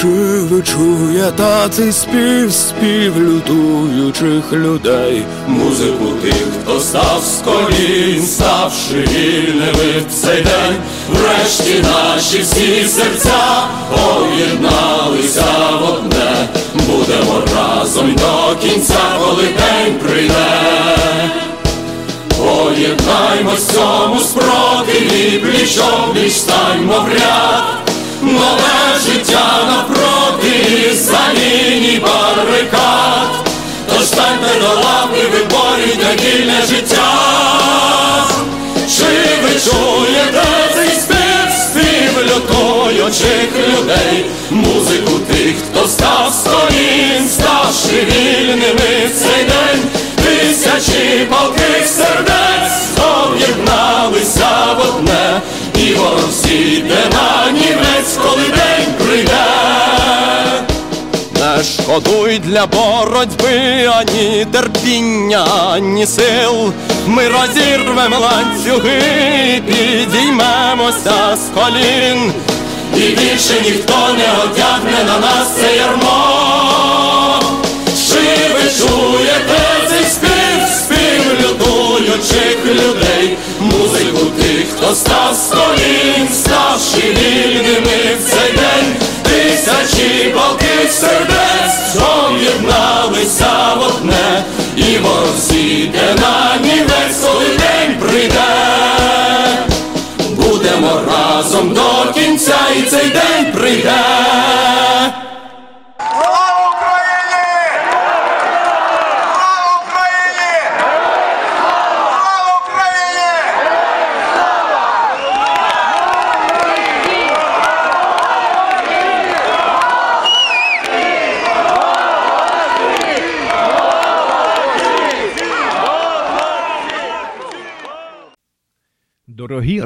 Чи ви чуєте цей спів, спів лютуючих людей? Музику тих, хто став з колін, ставши вільними в цей день, врешті наші всі серця об'єдналися в одне, будемо разом до кінця, коли день прийде. Поєднаймось цьому спротиві, пліч станьмо в ряд, нове життя навпроти, за ліній барикад, тож станьте до лави, виборюйте вільне життя, чи ви чуєте цей спів, лютуючих людей, музику тих, хто став з колін, ставши вільними в цей день, тисячі палких сердець об'єдналися в одне, на німець, коли день прийде. Не шкодуй для боротьби ані терпіння, ані сил. Ми розірвемо ланцюги, підіймемося з колін, і більше ніхто не одягне на нас це ярмо. Чи ви чуєте цей спів, спів лютуючих людей, музику тих, хто став з ставши вільними в цей день, тисячі палких сердець об'єдналися в одне, і возіде на нівець, коли день прийде. Будемо разом до кінця, і цей день прийде. Слава Україні! Слава Україні! Слава Україні! Дорогі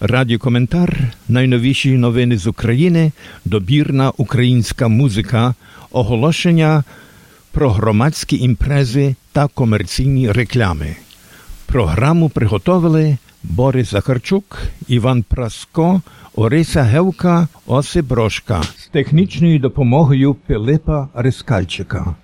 Радіокоментар, найновіші новини з України, добірна українська музика, оголошення про громадські імпрези та комерційні реклами. Програму приготовили Борис Захарчук, Іван Праско, Ориса Гевка, Осип Брошка з технічною допомогою Пилипа Рискальчика.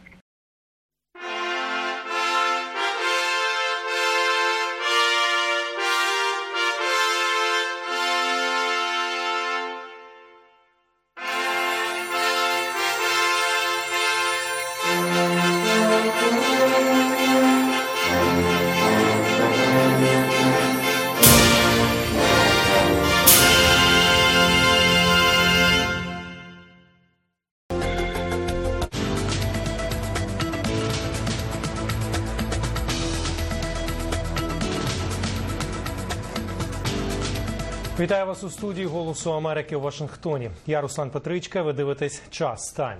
Вітаю вас у студії Голосу Америки у Вашингтоні. Я Руслан Петричка. Ви дивитесь час стань.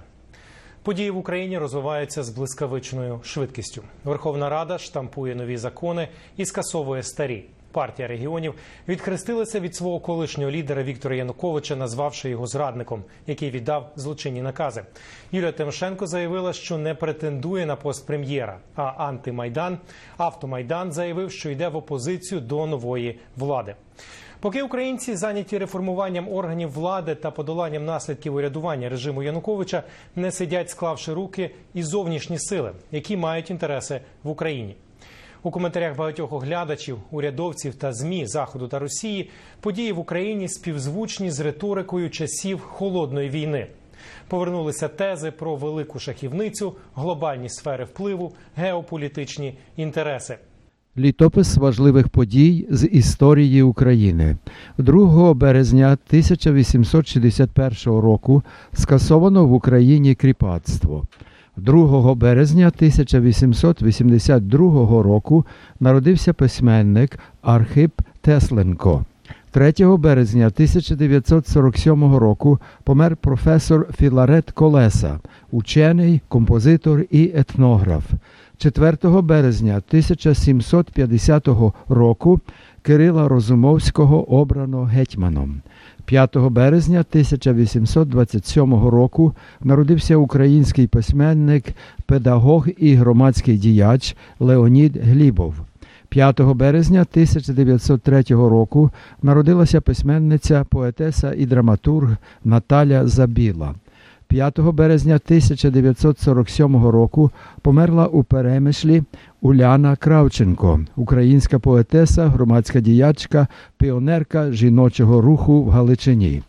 Події в Україні розвиваються з блискавичною швидкістю. Верховна Рада штампує нові закони і скасовує старі. Партія регіонів відхрестилася від свого колишнього лідера Віктора Януковича, назвавши його зрадником, який віддав злочинні накази. Юлія Тимошенко заявила, що не претендує на пост прем'єра. А антимайдан автомайдан заявив, що йде в опозицію до нової влади. Поки українці зайняті реформуванням органів влади та подоланням наслідків урядування режиму Януковича, не сидять, склавши руки і зовнішні сили, які мають інтереси в Україні. У коментарях багатьох оглядачів, урядовців та змі Заходу та Росії події в Україні співзвучні з риторикою часів холодної війни. Повернулися тези про велику шахівницю, глобальні сфери впливу, геополітичні інтереси. Літопис важливих подій з історії України 2 березня 1861 року скасовано в Україні кріпацтво. 2 березня 1882 року народився письменник Архип Тесленко. 3 березня 1947 року помер професор Філарет Колеса, учений, композитор і етнограф. 4 березня 1750 року Кирила Розумовського обрано гетьманом. 5 березня 1827 року народився український письменник, педагог і громадський діяч Леонід Глібов. 5 березня 1903 року народилася письменниця, поетеса і драматург Наталя Забіла. 5 березня 1947 року померла у Перемишлі Уляна Кравченко, українська поетеса, громадська діячка, піонерка жіночого руху в Галичині.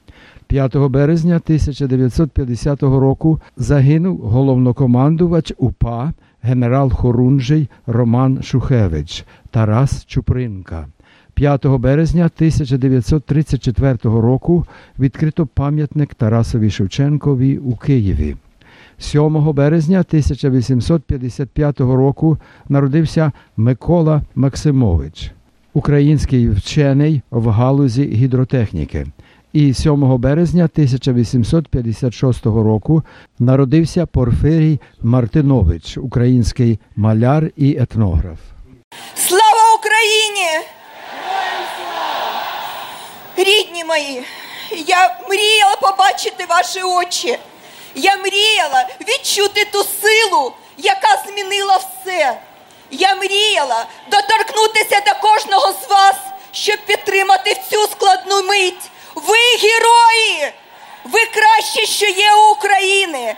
5 березня 1950 року загинув головнокомандувач УПА генерал Хорунжий Роман Шухевич Тарас Чупринка. 5 березня 1934 року відкрито пам'ятник Тарасові Шевченкові у Києві. 7 березня 1855 року народився Микола Максимович, український вчений в галузі гідротехніки. І 7 березня 1856 року народився Порфирій Мартинович, український маляр і етнограф. Слава Україні! Рідні мої, я мріяла побачити ваші очі. Я мріяла відчути ту силу, яка змінила все. Я мріяла доторкнутися до кожного з вас, щоб підтримати в цю складну мить. Ви герої! Ви краще, що є у України.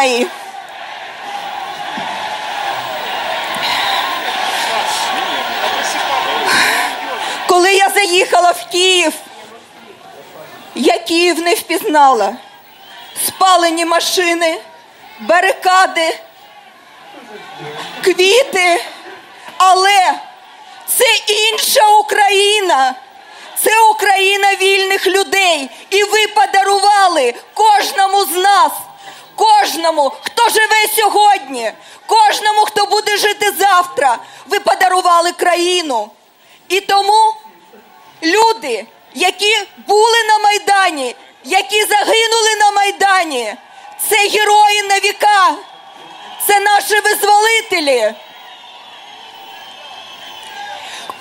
Мої. Коли я заїхала в Київ, я Київ не впізнала. Спалені машини, барикади, квіти. Але це інша Україна. Це Україна вільних людей. І ви подарували кожному з нас, кожному, хто живе сьогодні, кожному, хто буде жити завтра. Ви подарували країну. І тому люди, які були на Майдані, які загинули на Майдані, це герої на віка, це наші визволителі.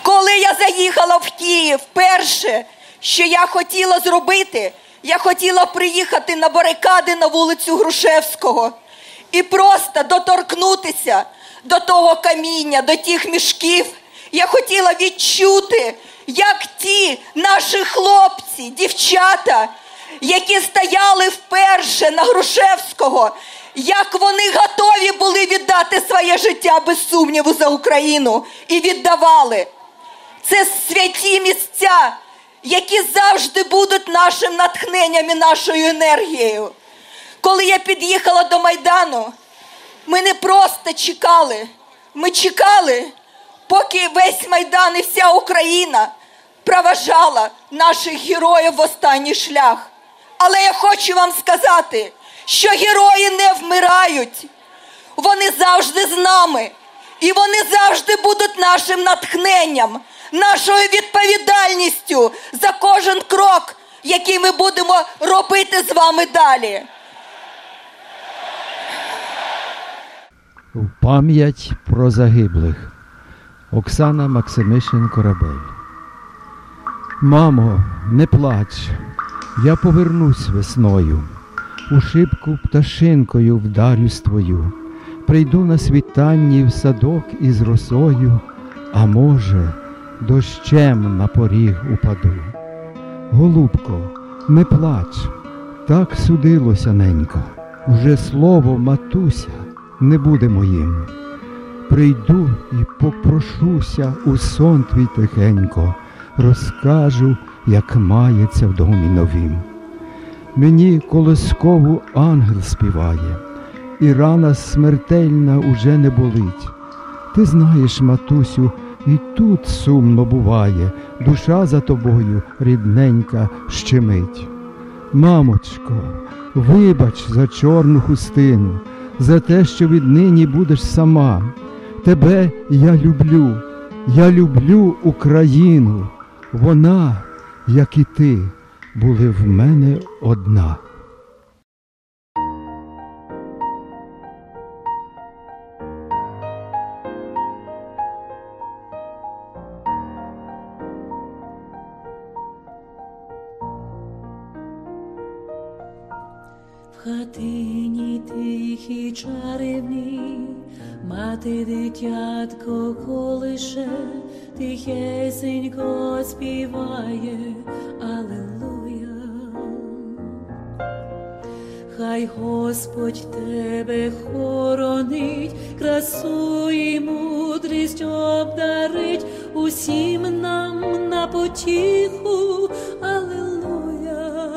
Коли я заїхала в Київ, перше, що я хотіла зробити, я хотіла приїхати на барикади на вулицю Грушевського і просто доторкнутися до того каміння, до тих мішків. Я хотіла відчути, як ті наші хлопці, дівчата, які стояли вперше на Грушевського, як вони готові були віддати своє життя без сумніву за Україну і віддавали. Це святі місця, які завжди будуть нашим натхненням і нашою енергією. Коли я під'їхала до Майдану, ми не просто чекали, ми чекали, поки весь Майдан і вся Україна проважала наших героїв в останній шлях. Але я хочу вам сказати, що герої не вмирають, вони завжди з нами, і вони завжди будуть нашим натхненням, нашою відповідальністю за кожен крок, який ми будемо робити з вами далі. В пам'ять про загиблих. Оксана Максимишин Корабель. Мамо, не плач, я повернусь весною, у шибку пташинкою вдарюсь твою, прийду на світанні в садок із росою, а може, дощем на поріг упаду. Голубко, не плач, так судилося ненько. Уже слово матуся не буде моїм. Прийду і попрошуся у сон твій тихенько, розкажу, як мається в домі новім. Мені колоскову ангел співає, і рана смертельна уже не болить. Ти знаєш, матусю, і тут сумно буває, душа за тобою рідненька щемить. Мамочко, вибач за чорну хустину, за те, що віднині будеш сама. Тебе я люблю, я люблю Україну. Вона, як і ти, були в мене одна. Ой, дитятко, колише тихесенько співає, Аллилуйя. Хай Господь тебе хоронить, красу і мудрість обдарить усім нам на потіху, Аллилуйя.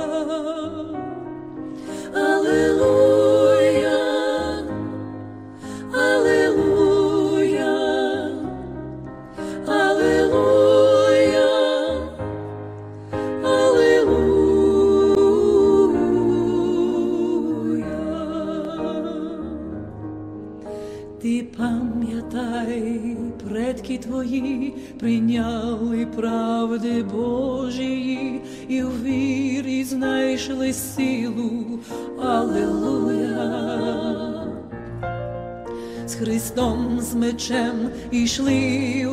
Аллилуйя. čem išli u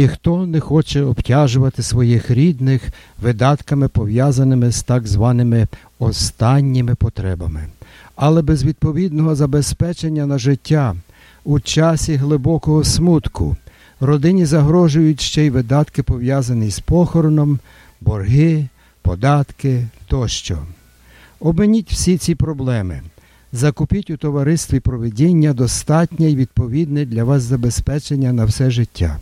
ніхто не хоче обтяжувати своїх рідних видатками, пов'язаними з так званими останніми потребами, але без відповідного забезпечення на життя у часі глибокого смутку родині загрожують ще й видатки, пов'язані з похороном, борги, податки тощо. Обменіть всі ці проблеми. Закупіть у товаристві проведіння достатнє і відповідне для вас забезпечення на все життя.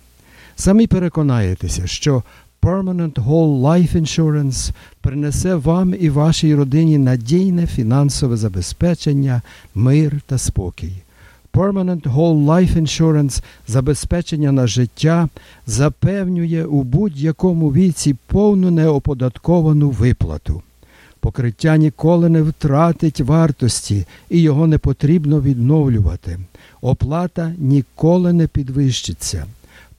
Самі переконаєтеся, що Permanent Whole Life Insurance принесе вам і вашій родині надійне фінансове забезпечення, мир та спокій. Permanent Whole Life Insurance забезпечення на життя запевнює у будь-якому віці повну неоподатковану виплату. Покриття ніколи не втратить вартості і його не потрібно відновлювати. Оплата ніколи не підвищиться.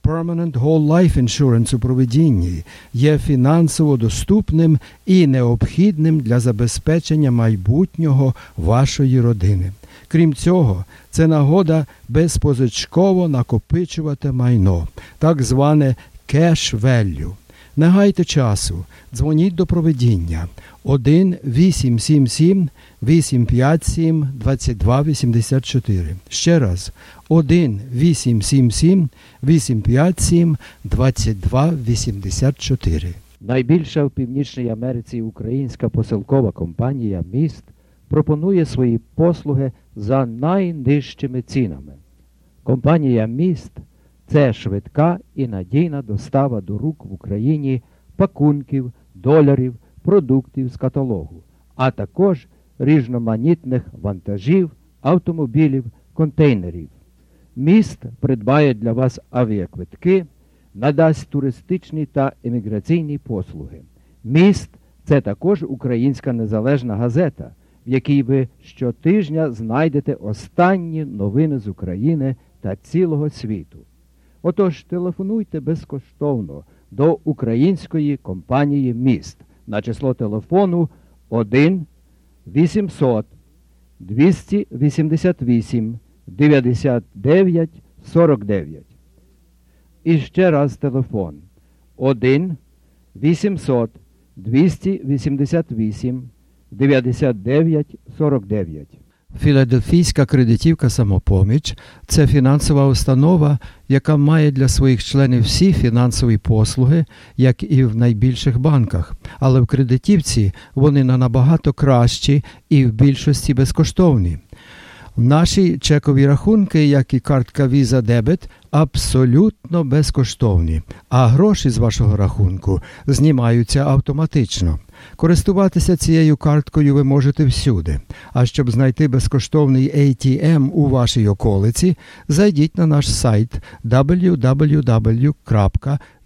Permanent Whole Life Insurance у проведінні є фінансово доступним і необхідним для забезпечення майбутнього вашої родини. Крім цього, це нагода безпозичково накопичувати майно, так зване cash value. Не гайте часу, дзвоніть до проведіння 1 877 857 2284. Ще раз 1 877 857 2284. Найбільша в Північній Америці українська посилкова компанія Міст пропонує свої послуги за найнижчими цінами. Компанія Міст це швидка і надійна достава до рук в Україні пакунків, доларів, продуктів з каталогу, а також різноманітних вантажів, автомобілів, контейнерів. Міст придбає для вас авіаквитки, надасть туристичні та еміграційні послуги. Міст це також українська незалежна газета, в якій ви щотижня знайдете останні новини з України та цілого світу. Отож, телефонуйте безкоштовно до української компанії Міст на число телефону 1 800 288 99 49. І ще раз телефон 1 800 288 99 49. Філадельфійська кредитівка Самопоміч це фінансова установа, яка має для своїх членів всі фінансові послуги, як і в найбільших банках. Але в кредитівці вони на набагато кращі і в більшості безкоштовні. Наші чекові рахунки, як і картка Visa Debit, абсолютно безкоштовні, а гроші з вашого рахунку знімаються автоматично. Користуватися цією карткою ви можете всюди. А щоб знайти безкоштовний ATM у вашій околиці, зайдіть на наш сайт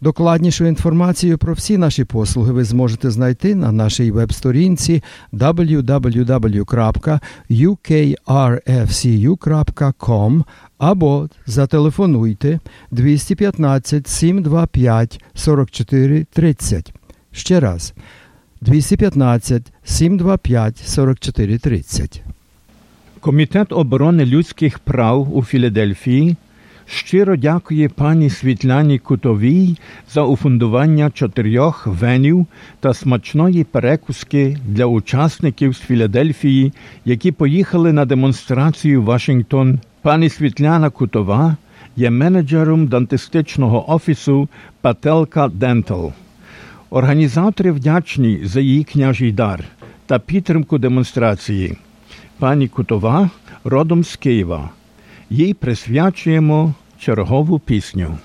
Докладнішу інформацію про всі наші послуги ви зможете знайти на нашій веб-сторінці www.ukrfcu.com або зателефонуйте 215 725 44 30. Ще раз 215 725 44 30. Комітет оборони людських прав у Філадельфії щиро дякує пані Світляні Кутовій за уфундування чотирьох венів та смачної перекуски для учасників з Філадельфії, які поїхали на демонстрацію в Вашингтон. Пані Світляна Кутова є менеджером дантистичного офісу Пателка Дентал. Організатори вдячні за її княжий дар та підтримку демонстрації. Пані Кутова родом з Києва. Їй присвячуємо чергову пісню.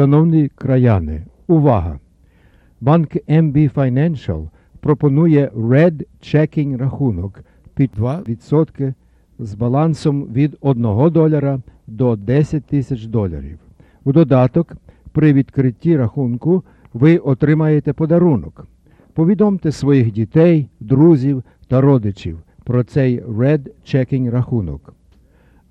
Шановні краяни, увага! Банк MB Financial пропонує Red Checking рахунок під 2% з балансом від 1 долара до 10 тисяч доларів. У додаток, при відкритті рахунку ви отримаєте подарунок. Повідомте своїх дітей, друзів та родичів про цей Red Checking рахунок.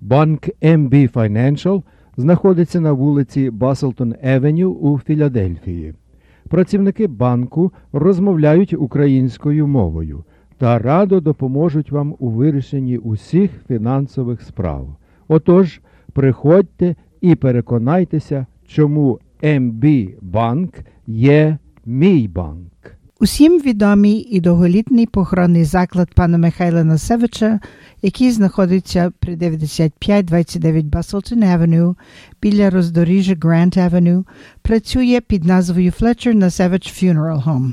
Банк MB Financial знаходиться на вулиці Баслтон Евеню у Філадельфії. Працівники банку розмовляють українською мовою та радо допоможуть вам у вирішенні усіх фінансових справ. Отож, приходьте і переконайтеся, чому MB Банк є мій банк. Усім відомий і довголітний похоронний заклад пана Михайла Насевича, який знаходиться при 9529 Баслтон Авеню біля роздоріжжя Грант Авеню, працює під назвою Fletcher Насевич Funeral Home.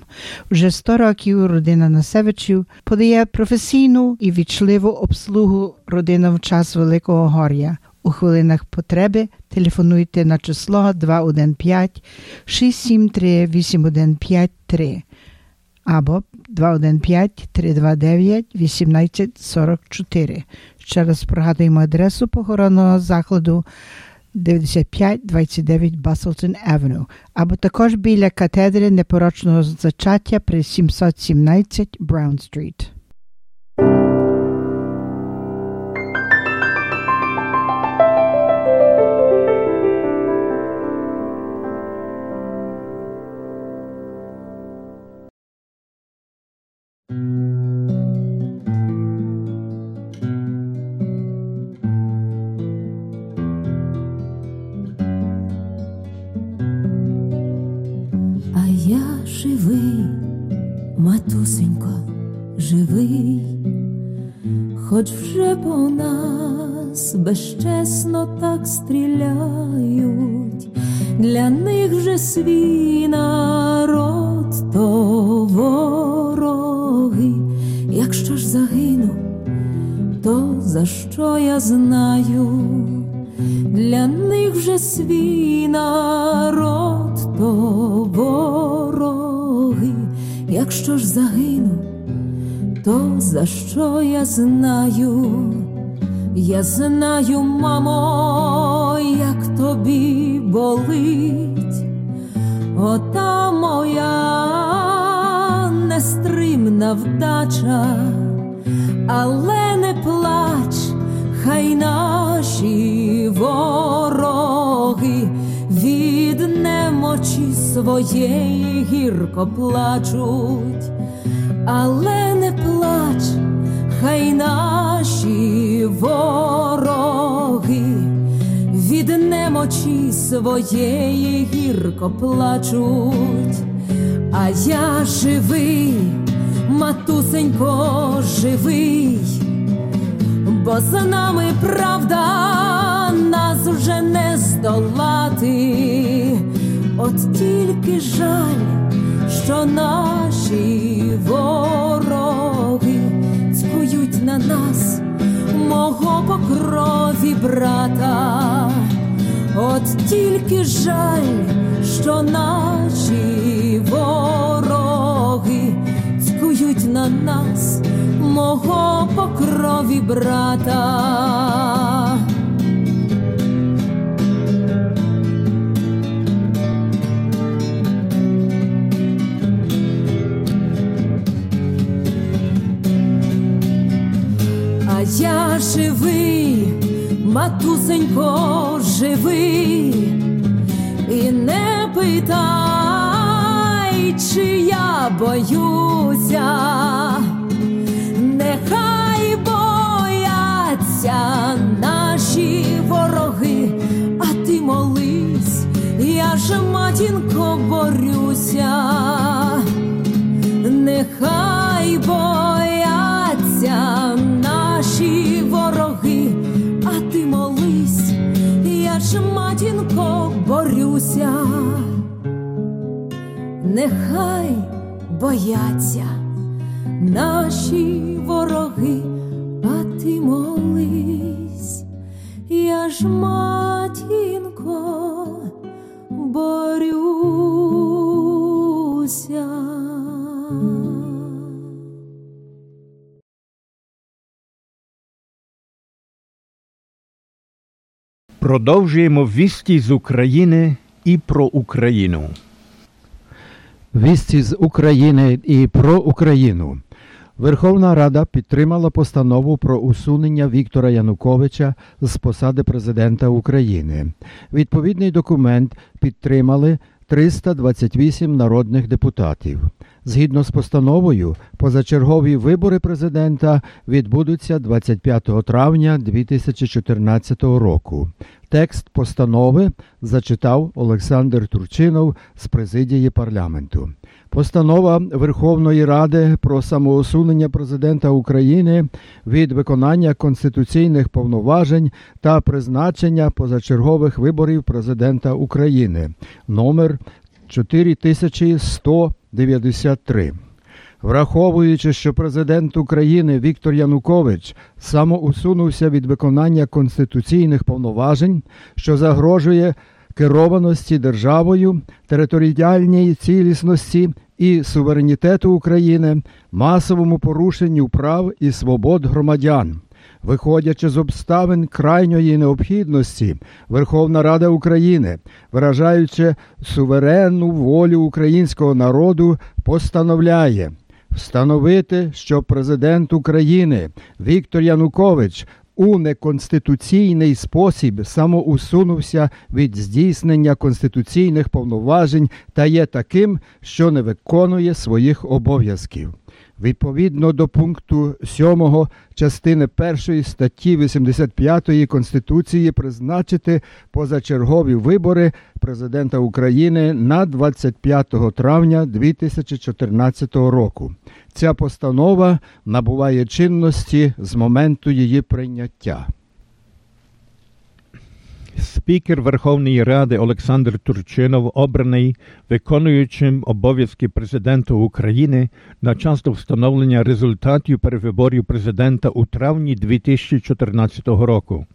Уже 100 років родина Насевичів подає професійну і вічливу обслугу родинам в час Великого Горя. У хвилинах потреби телефонуйте на число 215 673 8153 або 215-329-1844. Ще раз прогадуємо адресу похоронного закладу 9529 Баслтон Авеню, або також біля катедри непорочного зачаття при 717 Браун Стріт. Я знаю, мамо, як тобі болить, ота моя нестримна вдача, але не плач, хай наші вороги від немочі своєї гірко плачуть, немочі своєї гірко плачуть, а я живий, матусенько, живий бо за нами правда нас вже не здолати, от тільки жаль, що наші вороги цькують на нас, мого по крові брата, От тільки жаль, що наші вороги цькують на нас мого по крові брата. А я живий, матусенько, живий, і не питай, чи я боюся, нехай бояться наші вороги, а ти молись, я ж матінко борюся, нехай бояться нехай бояться наші вороги, а ти молись, я ж матінко борюся. Продовжуємо вісті з України і про Україну. Вісті з України і про Україну. Верховна Рада підтримала постанову про усунення Віктора Януковича з посади президента України. Відповідний документ підтримали 328 народних депутатів. Згідно з постановою, позачергові вибори президента відбудуться 25 травня 2014 року. Текст постанови зачитав Олександр Турчинов з президії парламенту. Постанова Верховної Ради про самоусунення президента України від виконання конституційних повноважень та призначення позачергових виборів президента України номер 4193. Враховуючи, що президент України Віктор Янукович самоусунувся від виконання конституційних повноважень, що загрожує керованості державою, територіальній цілісності і суверенітету України, масовому порушенню прав і свобод громадян. Виходячи з обставин крайньої необхідності, Верховна Рада України, виражаючи суверенну волю українського народу, постановляє встановити, що президент України Віктор Янукович у неконституційний спосіб самоусунувся від здійснення конституційних повноважень та є таким, що не виконує своїх обов'язків. Відповідно до пункту 7 частини 1 статті 85 Конституції призначити позачергові вибори президента України на 25 травня 2014 року. Ця постанова набуває чинності з моменту її прийняття. Спікер Верховної Ради Олександр Турчинов обраний виконуючим обов'язки президента України на час встановлення результатів перевиборів президента у травні 2014 року.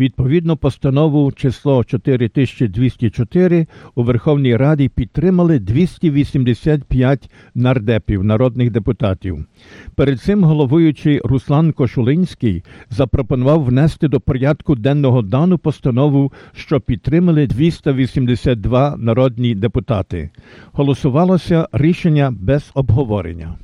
Відповідно постанову число 4204 у Верховній Раді підтримали 285 нардепів народних депутатів. Перед цим головуючий Руслан Кошулинський запропонував внести до порядку денного дану постанову, що підтримали 282 народні депутати. Голосувалося рішення без обговорення.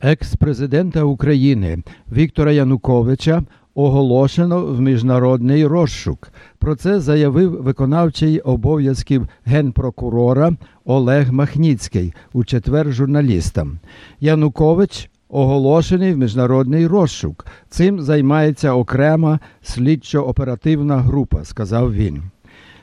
Екс-президента України Віктора Януковича оголошено в міжнародний розшук. Про це заявив виконавчий обов'язків генпрокурора Олег Махніцький у четвер журналістам. Янукович оголошений в міжнародний розшук. Цим займається окрема слідчо-оперативна група, сказав він.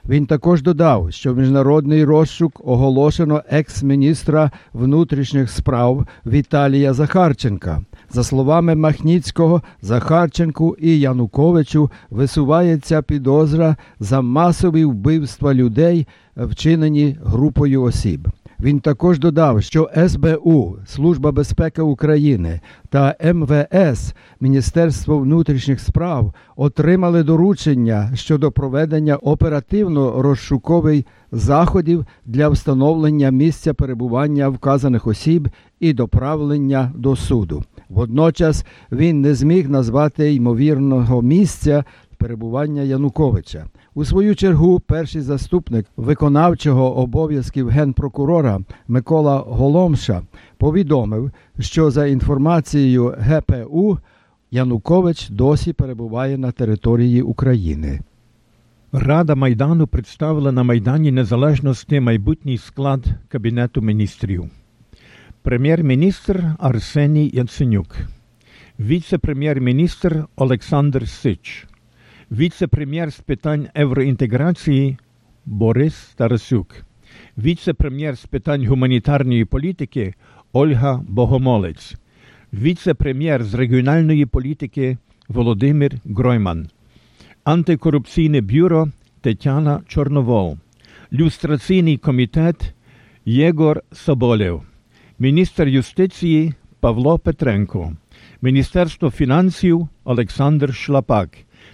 Він також додав, що в міжнародний розшук оголошено екс-міністра внутрішніх справ Віталія Захарченка. За словами Махніцького, Захарченку і Януковичу висувається підозра за масові вбивства людей, вчинені групою осіб. Він також додав, що СБУ, Служба безпеки України та МВС Міністерство внутрішніх справ отримали доручення щодо проведення оперативно-розшукових заходів для встановлення місця перебування вказаних осіб і доправлення до суду. Водночас він не зміг назвати ймовірного місця перебування Януковича. У свою чергу, перший заступник виконавчого обов'язків генпрокурора Микола Голомша повідомив, що за інформацією ГПУ Янукович досі перебуває на території України. Рада Майдану представила на Майдані Незалежності майбутній склад Кабінету міністрів. Прем'єр-міністр Арсеній Яценюк, віце-прем'єр-міністр Олександр Сич, віце-прем'єр з питань євроінтеграції Борис Тарасюк, віце-прем'єр з питань гуманітарної політики Ольга Богомолець, віце-прем'єр з регіональної політики Володимир Гройман, антикорупційне бюро Тетяна Чорновол, люстраційний комітет Єгор Соболєв, міністр юстиції Павло Петренко, Міністерство фінансів Олександр Шлапак,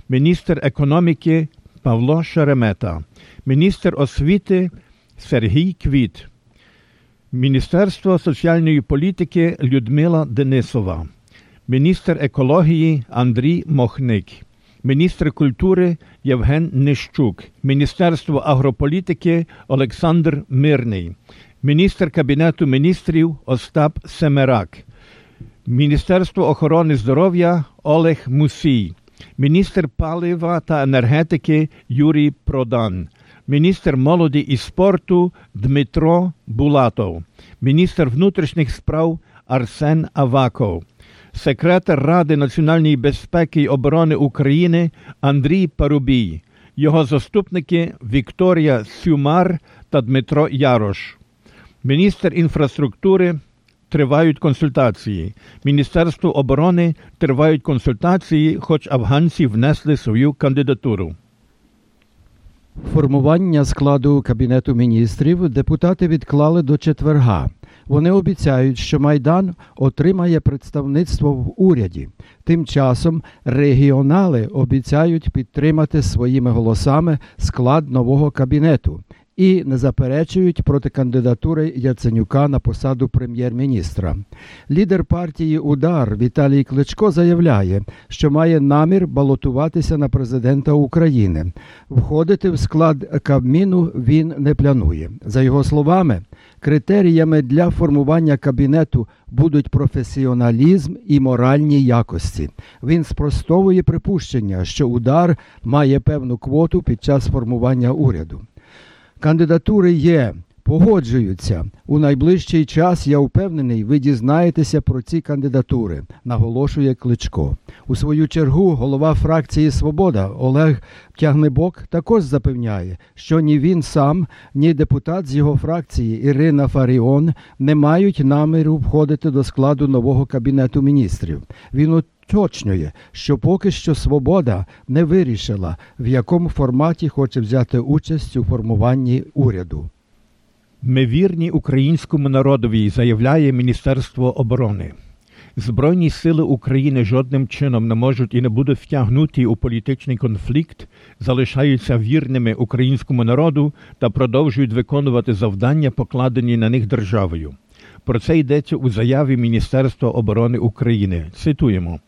міністр економіки Павло Шеремета, міністр освіти Сергій Квіт, Міністерство соціальної політики Людмила Денисова, міністр екології Андрій Мохник, міністр культури Євген Нищук, Міністерство агрополітики Олександр Мирний, міністр Кабінету міністрів Остап Семерак, Міністерство охорони здоров'я Олег Мусій, міністр палива та енергетики Юрій Продан, міністр молоді і спорту Дмитро Булатов, міністр внутрішніх справ Арсен Аваков, секретар Ради національної безпеки і оборони України Андрій Парубій, його заступники Вікторія Сюмар та Дмитро Ярош, міністр інфраструктури. Тривають консультації. Міністерство оборони тривають консультації, хоч афганці внесли свою кандидатуру. Формування складу Кабінету міністрів депутати відклали до четверга. Вони обіцяють, що Майдан отримає представництво в уряді. Тим часом регіонали обіцяють підтримати своїми голосами склад нового кабінету і не заперечують проти кандидатури Яценюка на посаду прем'єр-міністра. Лідер партії Удар Віталій Кличко заявляє, що має намір балотуватися на президента України. Входити в склад Кабміну він не планує. За його словами, критеріями для формування кабінету будуть професіоналізм і моральні якості. Він спростовує припущення, що удар має певну квоту під час формування уряду. Кандидатури є, погоджуються. У найближчий час я впевнений, ви дізнаєтеся про ці кандидатури, наголошує Кличко. У свою чергу голова фракції Свобода Олег Тягнебок також запевняє, що ні він сам, ні депутат з його фракції Ірина Фаріон не мають наміру входити до складу нового кабінету міністрів. Він уточнює, що поки що свобода не вирішила, в якому форматі хоче взяти участь у формуванні уряду. Ми вірні українському народові, заявляє Міністерство оборони. Збройні сили України жодним чином не можуть і не будуть втягнуті у політичний конфлікт, залишаються вірними українському народу та продовжують виконувати завдання, покладені на них державою. Про це йдеться у заяві Міністерства оборони України. Цитуємо.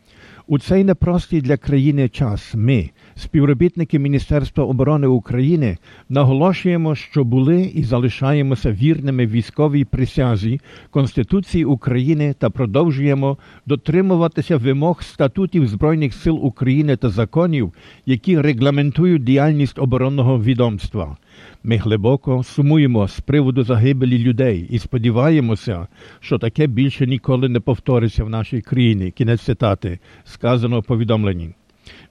У цей непростий для країни час ми, співробітники Міністерства оборони України, наголошуємо, що були і залишаємося вірними військовій присязі Конституції України та продовжуємо дотримуватися вимог статутів Збройних сил України та законів, які регламентують діяльність оборонного відомства. Ми глибоко сумуємо з приводу загибелі людей і сподіваємося, що таке більше ніколи не повториться в нашій країні. Кінець цитати, сказано у повідомленні.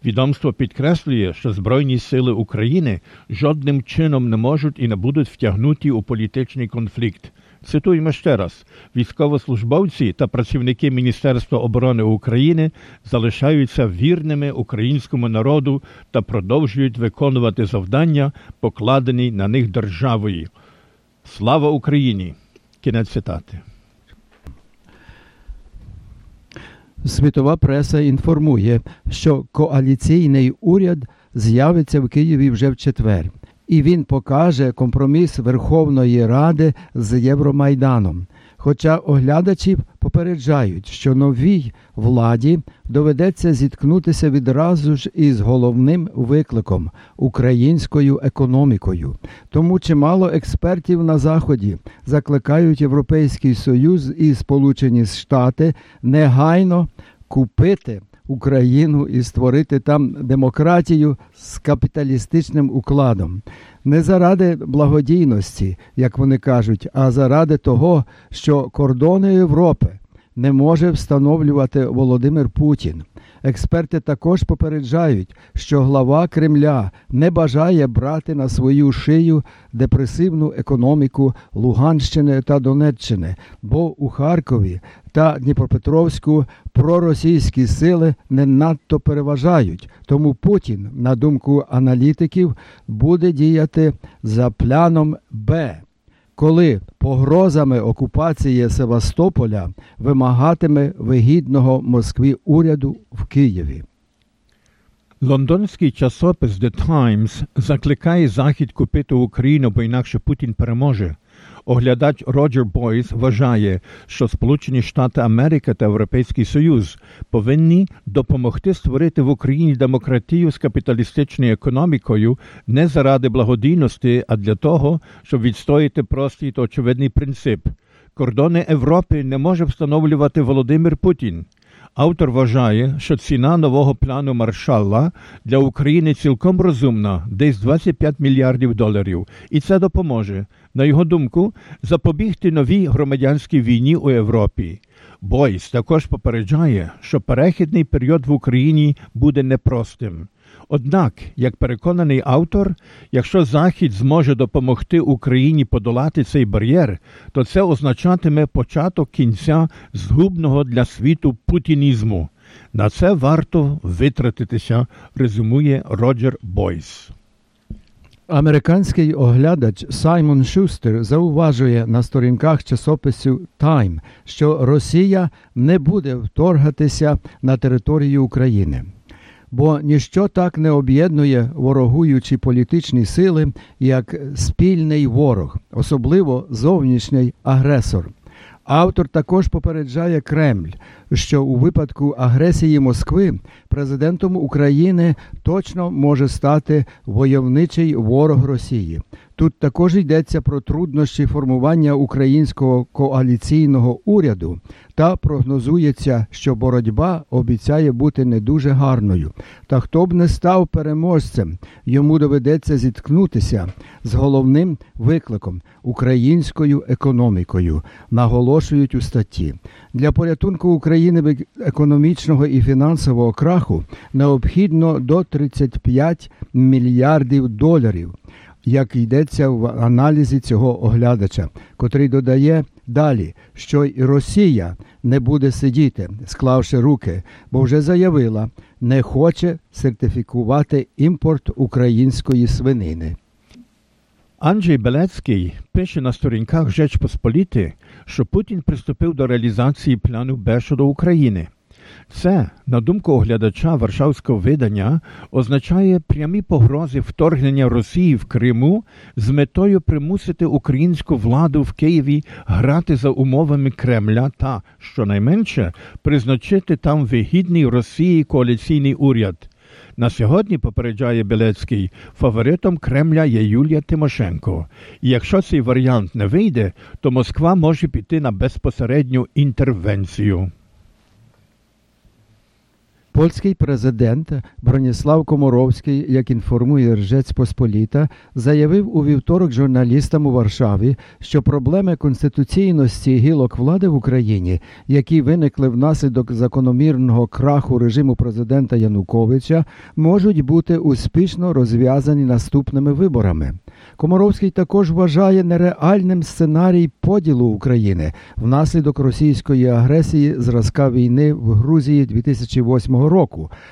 Відомство підкреслює, що Збройні сили України жодним чином не можуть і не будуть втягнуті у політичний конфлікт. Цитуємо ще раз: військовослужбовці та працівники Міністерства оборони України залишаються вірними українському народу та продовжують виконувати завдання, покладені на них державою. Слава Україні! Кінець цитати. Світова преса інформує, що коаліційний уряд з'явиться в Києві вже в четвер, і він покаже компроміс Верховної Ради з Євромайданом. Хоча оглядачі попереджають, що новій владі доведеться зіткнутися відразу ж із головним викликом українською економікою. Тому чимало експертів на заході закликають Європейський Союз і Сполучені Штати негайно купити Україну і створити там демократію з капіталістичним укладом. Не заради благодійності, як вони кажуть, а заради того, що кордони Європи не може встановлювати Володимир Путін. Експерти також попереджають, що глава Кремля не бажає брати на свою шию депресивну економіку Луганщини та Донеччини, бо у Харкові та Дніпропетровську проросійські сили не надто переважають. Тому Путін, на думку аналітиків, буде діяти за планом Б. Коли погрозами окупації Севастополя вимагатиме вигідного Москві уряду в Києві. Лондонський часопис The Times закликає Захід купити Україну, бо інакше Путін переможе. Оглядач Роджер Бойс вважає, що Сполучені Штати Америки та Європейський Союз повинні допомогти створити в Україні демократію з капіталістичною економікою не заради благодійності, а для того, щоб відстояти простий та очевидний принцип. Кордони Європи не може встановлювати Володимир Путін. Автор вважає, що ціна нового плану Маршалла для України цілком розумна, десь 25 мільярдів доларів, і це допоможе, на його думку, запобігти новій громадянській війні у Європі. Бойс також попереджає, що перехідний період в Україні буде непростим. Однак, як переконаний автор, якщо Захід зможе допомогти Україні подолати цей бар'єр, то це означатиме початок кінця згубного для світу путінізму. На це варто витратитися, резюмує Роджер Бойс. Американський оглядач Саймон Шустер зауважує на сторінках часопису Time, що Росія не буде вторгатися на територію України. Бо ніщо так не об'єднує ворогуючі політичні сили, як спільний ворог, особливо зовнішній агресор. Автор також попереджає Кремль, що у випадку агресії Москви президентом України точно може стати войовничий ворог Росії. Тут також йдеться про труднощі формування українського коаліційного уряду та прогнозується, що боротьба обіцяє бути не дуже гарною. Та хто б не став переможцем, йому доведеться зіткнутися з головним викликом українською економікою, наголошують у статті. Для порятунку України економічного і фінансового краху необхідно до 35 мільярдів доларів як йдеться в аналізі цього оглядача, котрий додає далі, що й Росія не буде сидіти, склавши руки, бо вже заявила, не хоче сертифікувати імпорт української свинини. Анджей Белецький пише на сторінках Жеч Посполіти, що Путін приступив до реалізації плану Б щодо України. Це, на думку оглядача Варшавського видання, означає прямі погрози вторгнення Росії в Криму з метою примусити українську владу в Києві грати за умовами Кремля та, щонайменше, призначити там вигідний Росії коаліційний уряд. На сьогодні, попереджає Белецький, фаворитом Кремля є Юлія Тимошенко. І якщо цей варіант не вийде, то Москва може піти на безпосередню інтервенцію. Польський президент Броніслав Комаровський, як інформує Ржець Посполіта, заявив у вівторок журналістам у Варшаві, що проблеми конституційності гілок влади в Україні, які виникли внаслідок закономірного краху режиму президента Януковича, можуть бути успішно розв'язані наступними виборами. Комаровський також вважає нереальним сценарій поділу України внаслідок російської агресії зразка війни в Грузії 2008 року.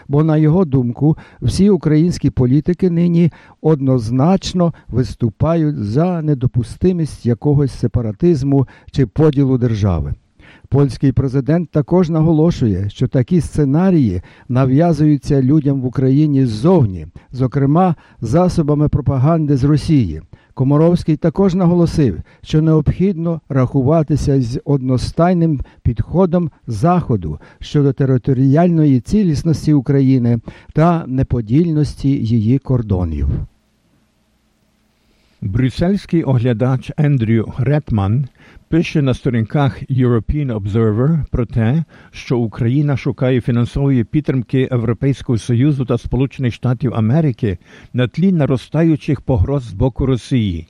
Бо, на його думку, всі українські політики нині однозначно виступають за недопустимість якогось сепаратизму чи поділу держави. Польський президент також наголошує, що такі сценарії нав'язуються людям в Україні ззовні, зокрема засобами пропаганди з Росії. Комаровський також наголосив, що необхідно рахуватися з одностайним підходом Заходу щодо територіальної цілісності України та неподільності її кордонів. Брюссельський оглядач Ендрю Ретман пише на сторінках European Observer про те, що Україна шукає фінансової підтримки Європейського Союзу та Сполучених Штатів Америки на тлі наростаючих погроз з боку Росії.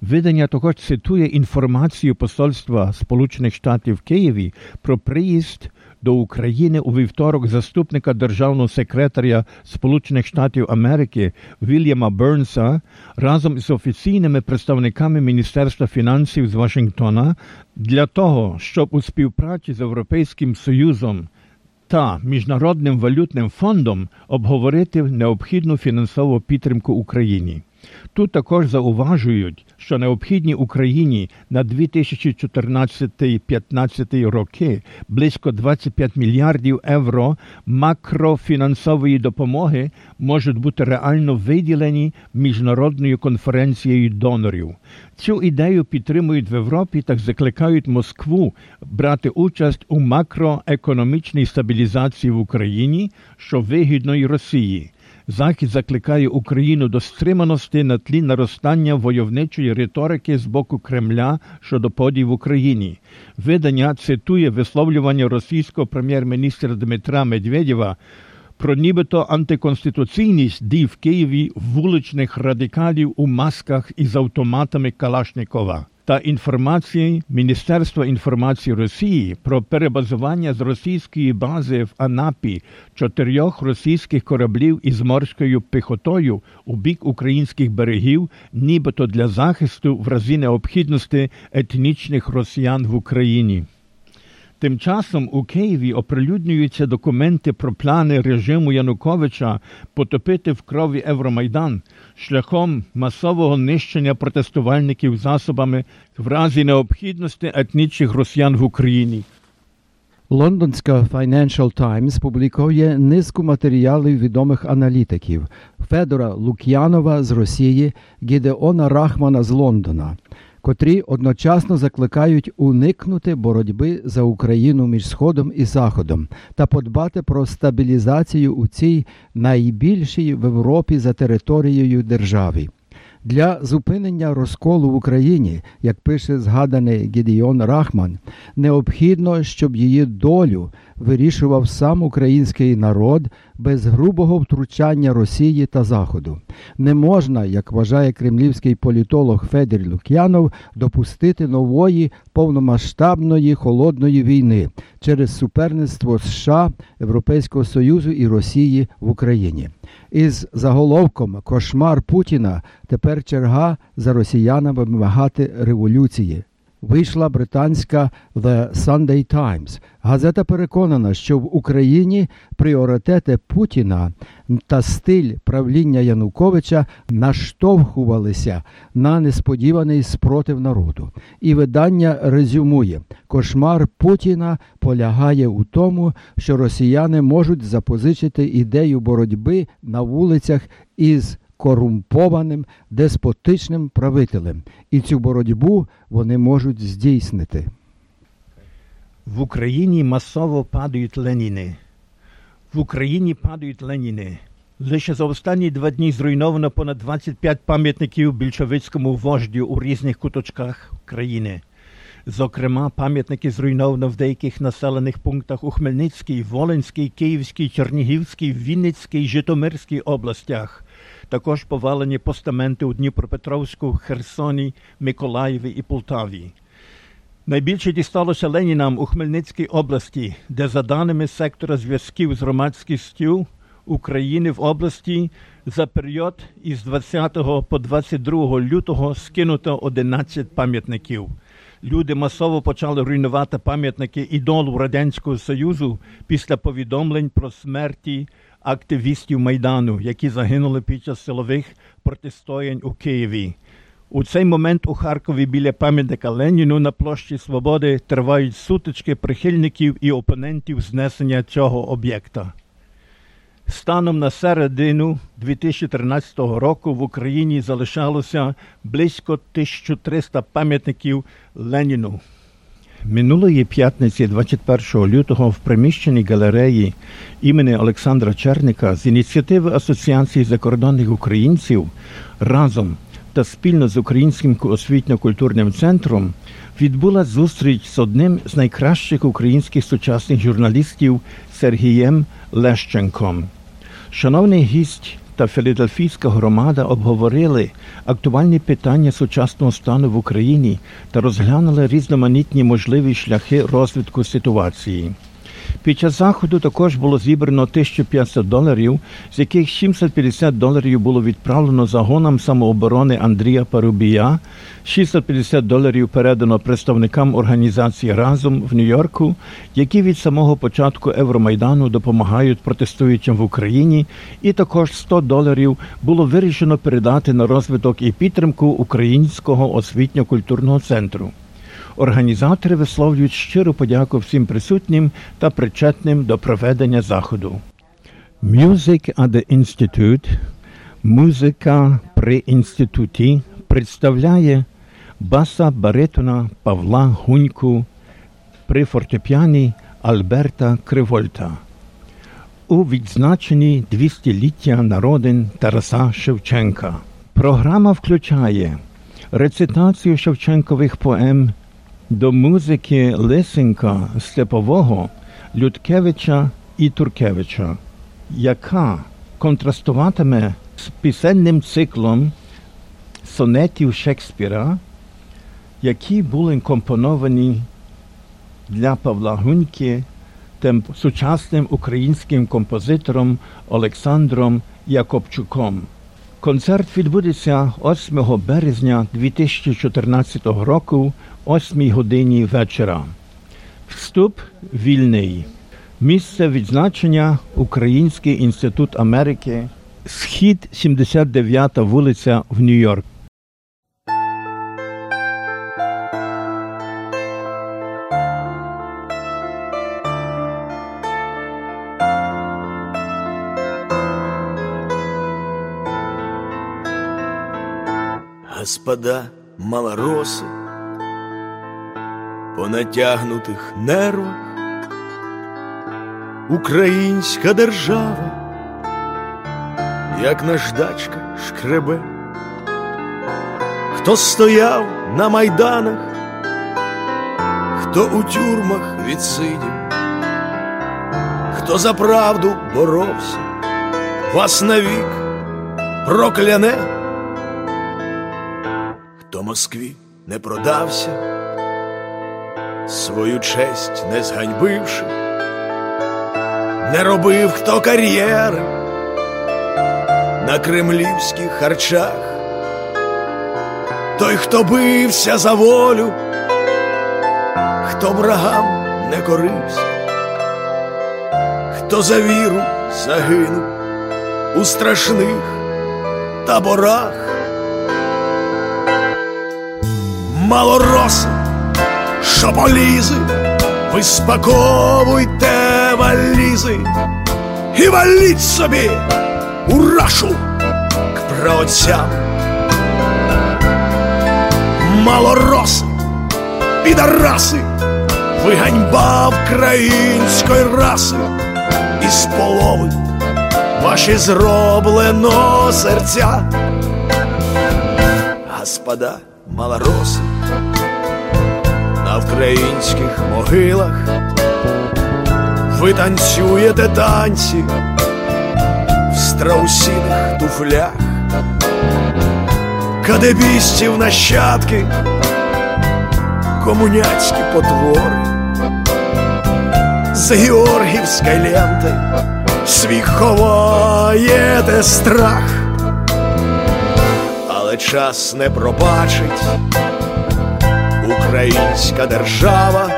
Видання також цитує інформацію посольства Сполучених Штатів в Києві про приїзд до України у вівторок заступника державного секретаря Сполучених Штатів Америки Вільяма Бернса разом із офіційними представниками Міністерства фінансів з Вашингтона для того, щоб у співпраці з Європейським Союзом та Міжнародним валютним фондом обговорити необхідну фінансову підтримку Україні. Тут також зауважують, що необхідні Україні на 2014-2015 роки близько 25 мільярдів євро макрофінансової допомоги можуть бути реально виділені міжнародною конференцією донорів. Цю ідею підтримують в Європі та закликають Москву брати участь у макроекономічній стабілізації в Україні, що вигідно й Росії. Захід закликає Україну до стриманості на тлі наростання войовничої риторики з боку Кремля щодо подій в Україні. Видання цитує висловлювання російського прем'єр-міністра Дмитра Медведєва про нібито антиконституційність дій в Києві вуличних радикалів у масках із автоматами Калашникова та інформації Міністерства інформації Росії про перебазування з російської бази в Анапі чотирьох російських кораблів із морською піхотою у бік українських берегів, нібито для захисту в разі необхідності етнічних росіян в Україні. Тим часом у Києві оприлюднюються документи про плани режиму Януковича потопити в крові Евромайдан шляхом масового нищення протестувальників засобами в разі необхідності етнічних росіян в Україні. Лондонська Financial Times публікує низку матеріалів відомих аналітиків Федора Лук'янова з Росії, Гідеона Рахмана з Лондона, котрі одночасно закликають уникнути боротьби за Україну між Сходом і Заходом та подбати про стабілізацію у цій найбільшій в Європі за територією державі. Для зупинення розколу в Україні, як пише згаданий Гедіон Рахман, необхідно, щоб її долю вирішував сам український народ без грубого втручання Росії та Заходу. Не можна, як вважає кремлівський політолог Федір Лук'янов, допустити нової повномасштабної холодної війни через суперництво США, Європейського Союзу і Росії в Україні. Із заголовком Кошмар Путіна тепер черга за росіянами вимагати революції. Вийшла британська The Sunday Times. Газета переконана, що в Україні пріоритети Путіна та стиль правління Януковича наштовхувалися на несподіваний спротив народу. І видання резюмує: кошмар Путіна полягає у тому, що росіяни можуть запозичити ідею боротьби на вулицях із корумпованим деспотичним правителем, і цю боротьбу вони можуть здійснити. В Україні масово падають Леніни. В Україні падають Леніни. Лише за останні два дні зруйновано понад 25 пам'ятників більшовицькому вождю у різних куточках країни. Зокрема, пам'ятники зруйновано в деяких населених пунктах у Хмельницькій, Волинській, Київській, Чернігівській, Вінницькій, Житомирській областях. Також повалені постаменти у Дніпропетровську, Херсоні, Миколаєві і Полтаві. Найбільше дісталося Ленінам у Хмельницькій області, де, за даними сектора зв'язків з громадськістю, України в області за період із 20 по 22 лютого скинуто 11 пам'ятників. Люди масово почали руйнувати пам'ятники ідолу Радянського Союзу після повідомлень про смерті активістів Майдану, які загинули під час силових протистоянь у Києві. У цей момент у Харкові біля пам'ятника Леніну на площі Свободи тривають сутички прихильників і опонентів знесення цього об'єкта. Станом на середину 2013 року в Україні залишалося близько 1300 пам'ятників Леніну. Минулої п'ятниці, 21 лютого, в приміщенні галереї імені Олександра Черника з ініціативи Асоціації закордонних українців разом та спільно з Українським освітньо-культурним центром відбула зустріч з одним з найкращих українських сучасних журналістів Сергієм Лещенком. Шановний гість та Філадельфійська громада обговорили актуальні питання сучасного стану в Україні та розглянули різноманітні можливі шляхи розвитку ситуації. Під час заходу також було зібрано 1500 доларів, з яких 750 доларів було відправлено загонам самооборони Андрія Парубія, 650 доларів передано представникам організації Разом в Нью-Йорку, які від самого початку Евромайдану допомагають протестуючим в Україні, і також 100 доларів було вирішено передати на розвиток і підтримку Українського освітньо-культурного центру. Організатори висловлюють щиру подяку всім присутнім та причетним до проведення заходу. Music at the Institute Музика при інституті представляє баса баритона Павла Гуньку при фортепіані Альберта Кривольта. У відзначенні 200-ліття народин Тараса Шевченка. Програма включає рецитацію Шевченкових поем до музики Лисенка Степового, Людкевича і Туркевича, яка контрастуватиме з пісенним циклом сонетів Шекспіра, які були компоновані для Павла Гуньки тим сучасним українським композитором Олександром Якобчуком. Концерт відбудеться 8 березня 2014 року, 8 годині вечора. Вступ вільний. Місце відзначення Український інститут Америки, схід 79 вулиця в Нью-Йорк. Господа малороси по натягнутих нервах. Українська держава, як наждачка шкребе, хто стояв на майданах, хто у тюрмах відсидів, хто за правду боровся, вас навік прокляне. Хто Москві не продався, свою честь не зганьбивши, не робив хто кар'єри на кремлівських харчах, той, хто бився за волю, хто врагам не корився, хто за віру загинув у страшних таборах. малороси, шополізи, ви спаковуйте валізи і валіть собі у рашу к праотцям. Малороси, підараси, ви ганьба української раси, із полови ваші зроблено серця. Господа малороси на українських могилах. Ви танцюєте танці в страусіних туфлях, кадебістів нащадки, комуняцькі потвори, з георгівської ленти свій ховаєте страх, але час не пробачить українська держава,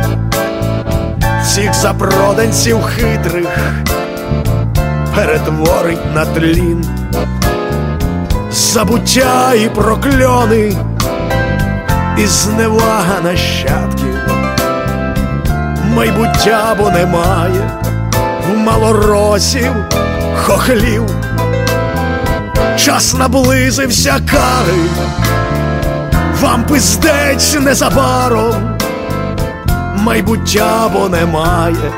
цих запроданців хитрих перетворить на тлін, забуття і прокльони, і зневага нащадків, майбуття бо немає в малоросів, хохлів, час наблизився кари, вам пиздець незабаром, майбуття бо немає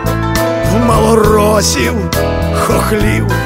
в малоросів, хохлів.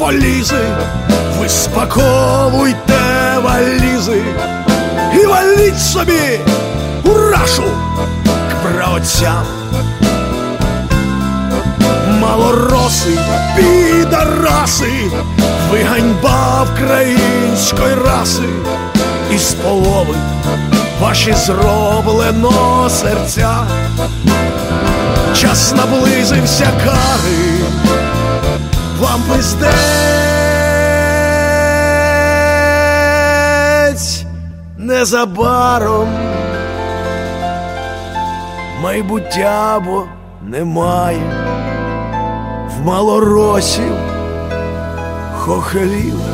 Жополізи, ви спаковуйте валізи і валіть собі у рашу к праотцям. Малороси, підараси, ви ганьба української раси, із полови ваші зроблено серця. Час наблизився кари, вам пиздець незабаром майбуття бо немає в малоросів хохлів.